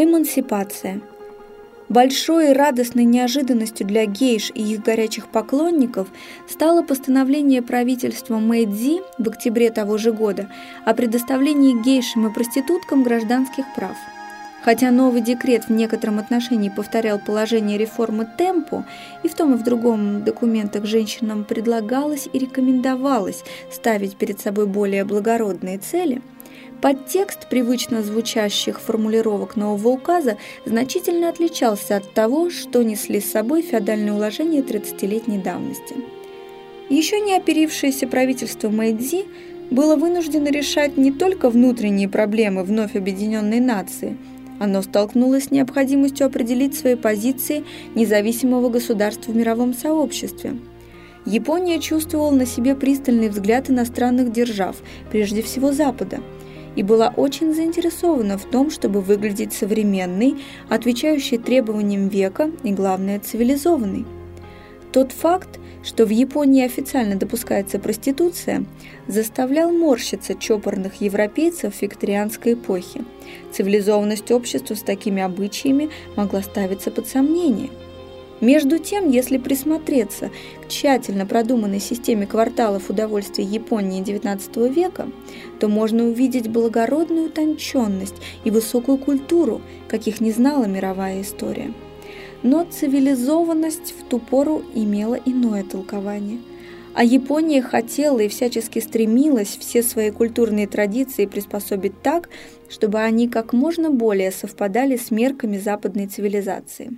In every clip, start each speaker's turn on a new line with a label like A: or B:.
A: Эмансипация. Большой и радостной неожиданностью для гейш и их горячих поклонников стало постановление правительства Мэйдзи в октябре того же года о предоставлении гейшам и проституткам гражданских прав. Хотя новый декрет в некотором отношении повторял положение реформы темпу, и в том и в другом документах женщинам предлагалось и рекомендовалось ставить перед собой более благородные цели – Подтекст привычно звучащих формулировок нового указа значительно отличался от того, что несли с собой феодальные уложения 30-летней давности. Еще не оперившееся правительство Мэйдзи было вынуждено решать не только внутренние проблемы вновь объединенной нации, оно столкнулось с необходимостью определить свои позиции независимого государства в мировом сообществе. Япония чувствовала на себе пристальный взгляд иностранных держав, прежде всего Запада – и была очень заинтересована в том, чтобы выглядеть современной, отвечающей требованиям века и, главное, цивилизованной. Тот факт, что в Японии официально допускается проституция, заставлял морщиться чопорных европейцев викторианской эпохи. Цивилизованность общества с такими обычаями могла ставиться под сомнение – между тем, если присмотреться к тщательно продуманной системе кварталов удовольствия Японии XIX века, то можно увидеть благородную утонченность и высокую культуру, каких не знала мировая история. Но цивилизованность в ту пору имела иное толкование. А Япония хотела и всячески стремилась все свои культурные традиции приспособить так, чтобы они как можно более совпадали с мерками западной цивилизации.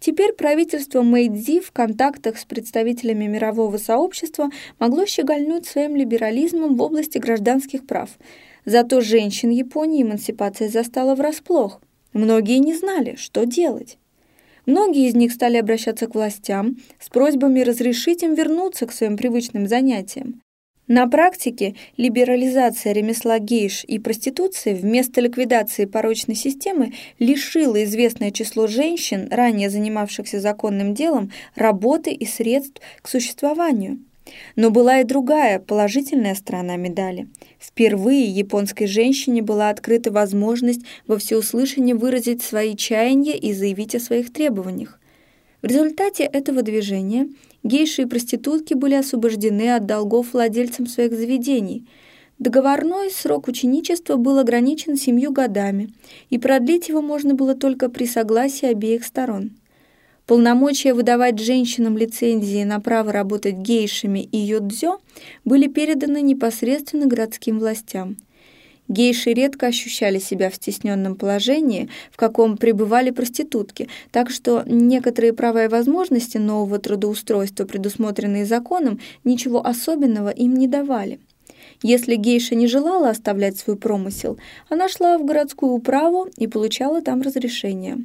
A: Теперь правительство Мэйдзи в контактах с представителями мирового сообщества могло щегольнуть своим либерализмом в области гражданских прав. Зато женщин Японии эмансипация застала врасплох. Многие не знали, что делать. Многие из них стали обращаться к властям с просьбами разрешить им вернуться к своим привычным занятиям. На практике либерализация ремесла гейш и проституции вместо ликвидации порочной системы лишила известное число женщин, ранее занимавшихся законным делом, работы и средств к существованию. Но была и другая, положительная сторона медали. Впервые японской женщине была открыта возможность во всеуслышание выразить свои чаяния и заявить о своих требованиях. В результате этого движения гейши и проститутки были освобождены от долгов владельцам своих заведений. Договорной срок ученичества был ограничен семью годами, и продлить его можно было только при согласии обеих сторон. Полномочия выдавать женщинам лицензии на право работать гейшами и йодзё были переданы непосредственно городским властям – Гейши редко ощущали себя в стесненном положении, в каком пребывали проститутки, так что некоторые права и возможности нового трудоустройства, предусмотренные законом, ничего особенного им не давали. Если гейша не желала оставлять свой промысел, она шла в городскую управу и получала там разрешение.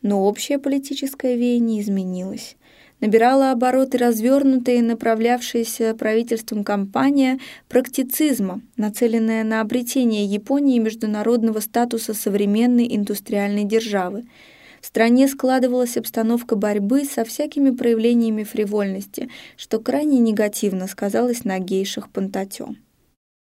A: Но общее политическое веяние изменилось набирала обороты развернутая и направлявшаяся правительством кампания практицизма, нацеленная на обретение Японии международного статуса современной индустриальной державы. В стране складывалась обстановка борьбы со всякими проявлениями фривольности, что крайне негативно сказалось на гейшах Пантатё.